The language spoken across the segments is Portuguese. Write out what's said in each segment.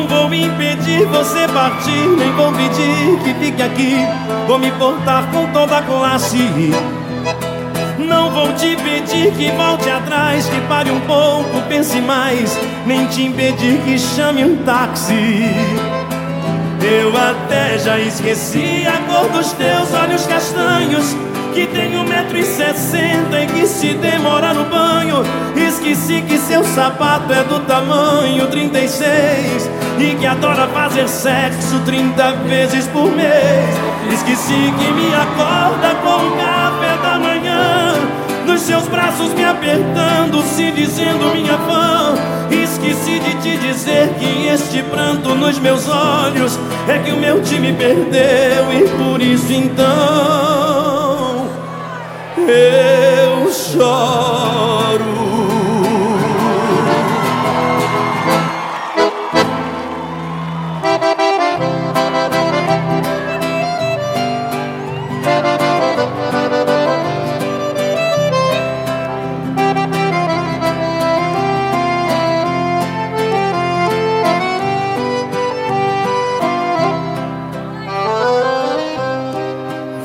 Não vou impedir você partir, nem vou pedir que fique aqui. Vou me portar com toda a classe. Não vou te pedir que volte atrás, que pare um pouco, pense mais. Nem te impedir que chame um táxi. Eu até já esqueci a cor dos teus olhos castanhos, que tenho. 1,60m e que se demora no banho. Esqueci que seu sapato é do tamanho 36 e que adora fazer sexo 30 vezes por mês. Esqueci que me acorda com o café da manhã, nos seus braços me apertando, se dizendo minha fã. Esqueci de te dizer que este pranto nos meus olhos é que o meu time perdeu e por isso então. Eu choro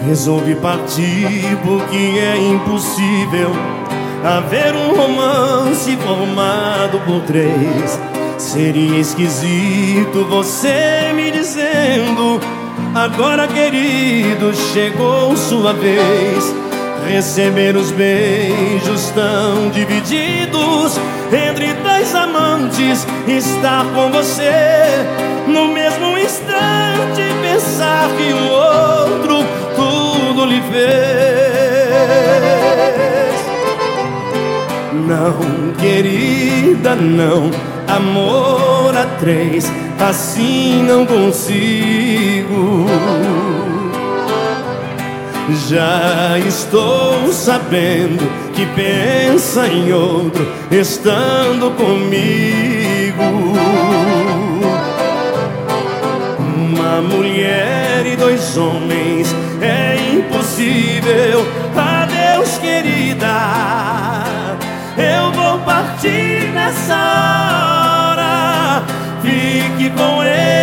Resolvi partir porque é impossível haver um romance formado por três. Seria esquisito você me dizendo: Agora, querido, chegou sua vez. Receber os beijos tão divididos entre dois amantes, estar com você no mesmo instante, Não, querida, não, amor a três, assim não consigo. Já estou sabendo que pensa em outro estando comigo. Uma mulher e dois homens não partir nessa hora. Fique com ele.